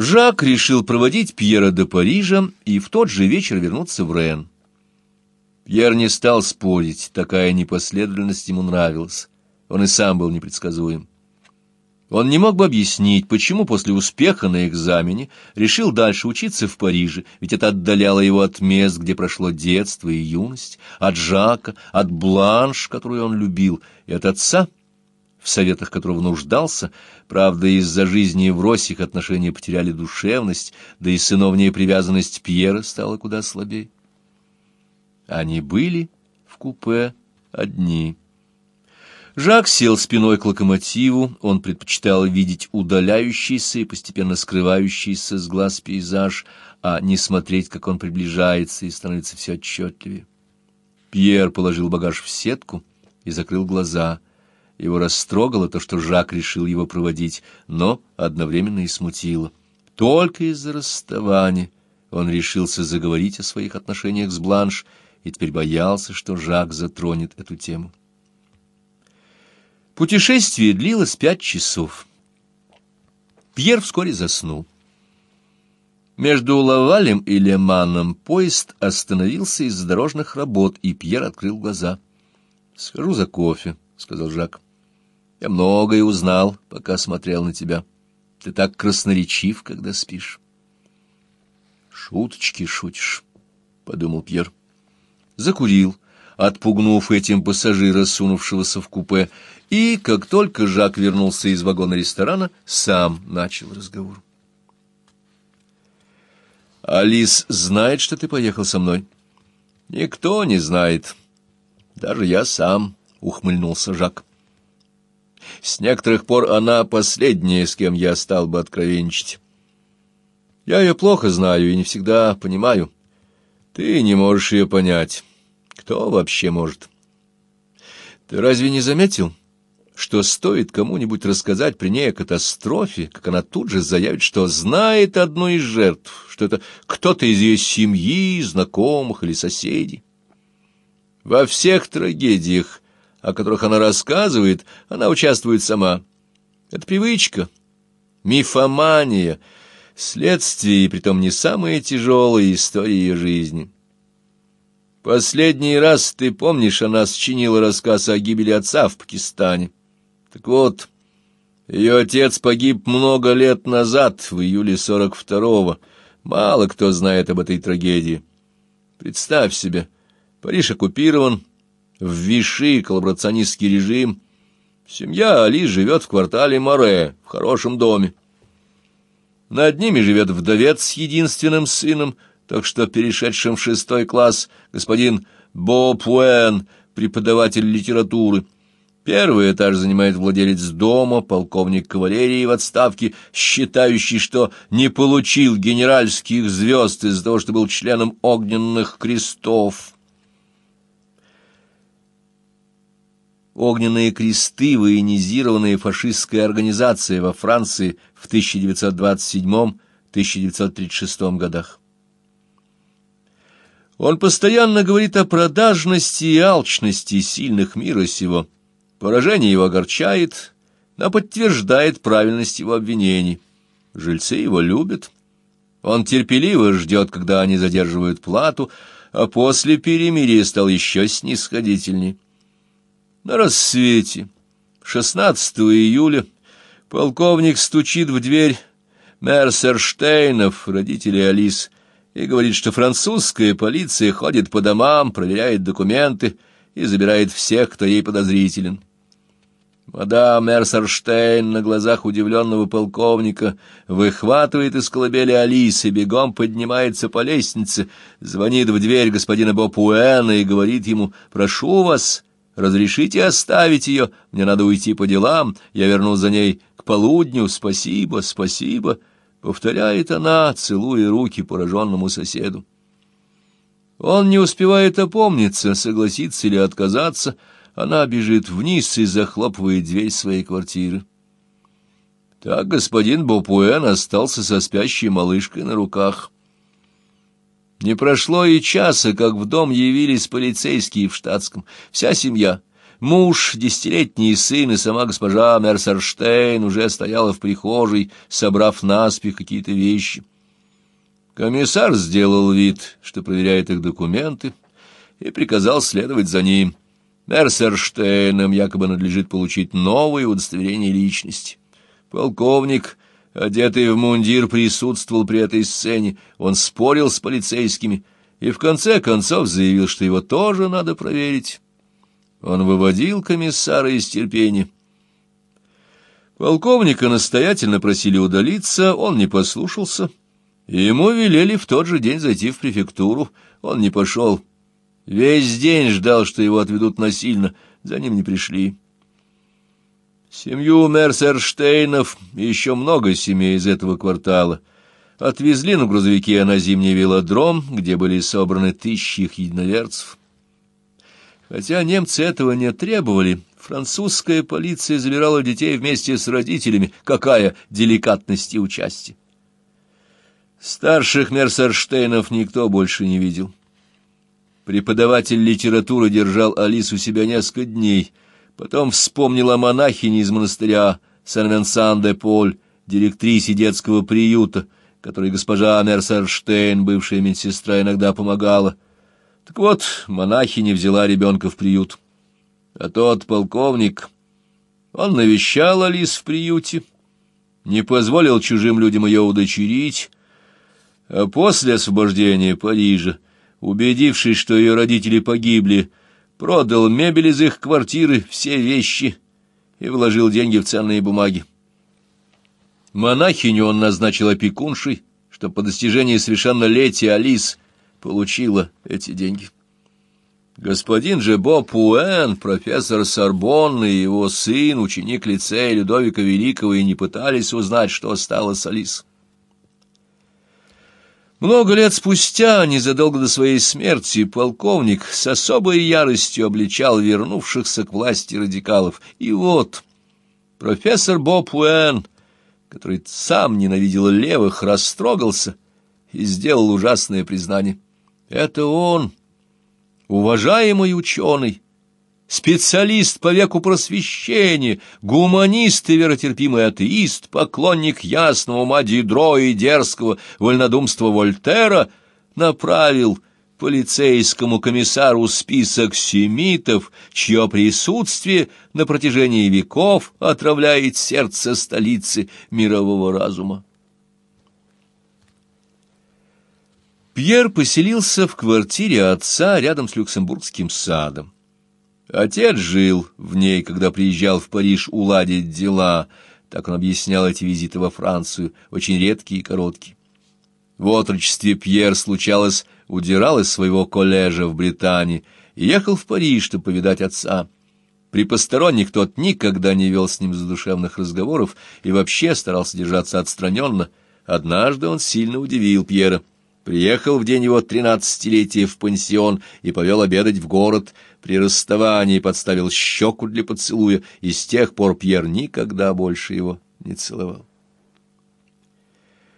Жак решил проводить Пьера до Парижа и в тот же вечер вернуться в Рен. Пьер не стал спорить, такая непоследовательность ему нравилась. Он и сам был непредсказуем. Он не мог бы объяснить, почему после успеха на экзамене решил дальше учиться в Париже, ведь это отдаляло его от мест, где прошло детство и юность, от Жака, от Бланш, которую он любил, и от отца, в советах которого нуждался. Правда, из-за жизни в Росе их отношения потеряли душевность, да и сыновняя привязанность Пьера стала куда слабее. Они были в купе одни. Жак сел спиной к локомотиву, он предпочитал видеть удаляющийся и постепенно скрывающийся с глаз пейзаж, а не смотреть, как он приближается и становится все отчетливее. Пьер положил багаж в сетку и закрыл глаза. Его растрогало то, что Жак решил его проводить, но одновременно и смутило. Только из-за расставания он решился заговорить о своих отношениях с Бланш и теперь боялся, что Жак затронет эту тему. Путешествие длилось пять часов. Пьер вскоре заснул. Между Лавалем и Леманом поезд остановился из-за дорожных работ, и Пьер открыл глаза. — Схожу за кофе, — сказал Жак. — Я многое узнал, пока смотрел на тебя. Ты так красноречив, когда спишь. — Шуточки шутишь, — подумал Пьер. Закурил. — отпугнув этим пассажира, сунувшегося в купе, и, как только Жак вернулся из вагона ресторана, сам начал разговор. «Алис знает, что ты поехал со мной?» «Никто не знает. Даже я сам», — ухмыльнулся Жак. «С некоторых пор она последняя, с кем я стал бы откровенничать. Я ее плохо знаю и не всегда понимаю. Ты не можешь ее понять». Кто вообще может? Ты разве не заметил, что стоит кому-нибудь рассказать при ней о катастрофе, как она тут же заявит, что знает одну из жертв, что это кто-то из ее семьи, знакомых или соседей? Во всех трагедиях, о которых она рассказывает, она участвует сама. Это привычка, мифомания, следствие, и притом не самые тяжелые истории ее жизни. Последний раз, ты помнишь, она сочинила рассказ о гибели отца в Пакистане. Так вот, ее отец погиб много лет назад, в июле сорок второго. Мало кто знает об этой трагедии. Представь себе, Париж оккупирован, в Виши коллаборационистский режим. Семья Али живет в квартале Море, в хорошем доме. Над ними живет вдовец с единственным сыном — так что перешедшим в шестой класс господин Бо Пуэн, преподаватель литературы. Первый этаж занимает владелец дома, полковник кавалерии в отставке, считающий, что не получил генеральских звезд из-за того, что был членом огненных крестов. Огненные кресты, военизированная фашистская организация во Франции в 1927-1936 годах. Он постоянно говорит о продажности и алчности сильных мира сего. Поражение его огорчает, но подтверждает правильность его обвинений. Жильцы его любят. Он терпеливо ждет, когда они задерживают плату, а после перемирия стал еще снисходительней. На рассвете, 16 июля, полковник стучит в дверь Мерсерштейнов, родителей Алис, и говорит, что французская полиция ходит по домам, проверяет документы и забирает всех, кто ей подозрителен. Мадам Мерсерштейн на глазах удивленного полковника выхватывает из колыбели Алисы, бегом поднимается по лестнице, звонит в дверь господина Бопуэна и говорит ему «Прошу вас, разрешите оставить ее, мне надо уйти по делам, я вернусь за ней к полудню, спасибо, спасибо». — повторяет она, целуя руки пораженному соседу. Он не успевает опомниться, согласиться или отказаться. Она бежит вниз и захлопывает дверь своей квартиры. Так господин Бопуэн остался со спящей малышкой на руках. Не прошло и часа, как в дом явились полицейские в штатском. Вся семья, Муж, десятилетний сын и сама госпожа Мерсерштейн уже стояла в прихожей, собрав наспех какие-то вещи. Комиссар сделал вид, что проверяет их документы, и приказал следовать за ним. Мерсерштейнам якобы надлежит получить новое удостоверение личности. Полковник, одетый в мундир, присутствовал при этой сцене. Он спорил с полицейскими и в конце концов заявил, что его тоже надо проверить. Он выводил комиссара из терпения. Полковника настоятельно просили удалиться, он не послушался. Ему велели в тот же день зайти в префектуру. Он не пошел. Весь день ждал, что его отведут насильно. За ним не пришли. Семью Мерсерштейнов и еще много семей из этого квартала отвезли на грузовике на зимний велодром, где были собраны тысячи их единоверцев. Хотя немцы этого не требовали, французская полиция забирала детей вместе с родителями. Какая деликатность и участие! Старших Мерсерштейнов никто больше не видел. Преподаватель литературы держал Алису себя несколько дней, потом вспомнила монахине из монастыря Сан-Венсан-де-Поль, директрисе детского приюта, которой госпожа Мерсерштейн, бывшая медсестра, иногда помогала. Так вот, монахиня взяла ребенка в приют. А тот полковник, он навещал Алис в приюте, не позволил чужим людям ее удочерить, а после освобождения Парижа, убедившись, что ее родители погибли, продал мебель из их квартиры, все вещи и вложил деньги в ценные бумаги. Монахиню он назначил опекуншей, что по достижении совершеннолетия Алис получила эти деньги. Господин же Боб Уэн, профессор Сорбонны и его сын, ученик лицея Людовика Великого, и не пытались узнать, что стало с Алис. Много лет спустя, незадолго до своей смерти, полковник с особой яростью обличал вернувшихся к власти радикалов. И вот профессор Боб Уэн, который сам ненавидел левых, растрогался и сделал ужасное признание. Это он, уважаемый ученый, специалист по веку просвещения, гуманист и веротерпимый атеист, поклонник ясного ума и дерзкого вольнодумства Вольтера, направил полицейскому комиссару список семитов, чье присутствие на протяжении веков отравляет сердце столицы мирового разума. Пьер поселился в квартире отца рядом с Люксембургским садом. Отец жил в ней, когда приезжал в Париж уладить дела, так он объяснял эти визиты во Францию, очень редкие и короткие. В отрочестве Пьер, случалось, удирал из своего коллежа в Британии и ехал в Париж, чтобы повидать отца. При посторонних тот никогда не вел с ним задушевных разговоров и вообще старался держаться отстраненно. Однажды он сильно удивил Пьера. Приехал в день его тринадцатилетия в пансион и повел обедать в город. При расставании подставил щеку для поцелуя, и с тех пор Пьер никогда больше его не целовал.